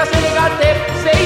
Sina sega depp sig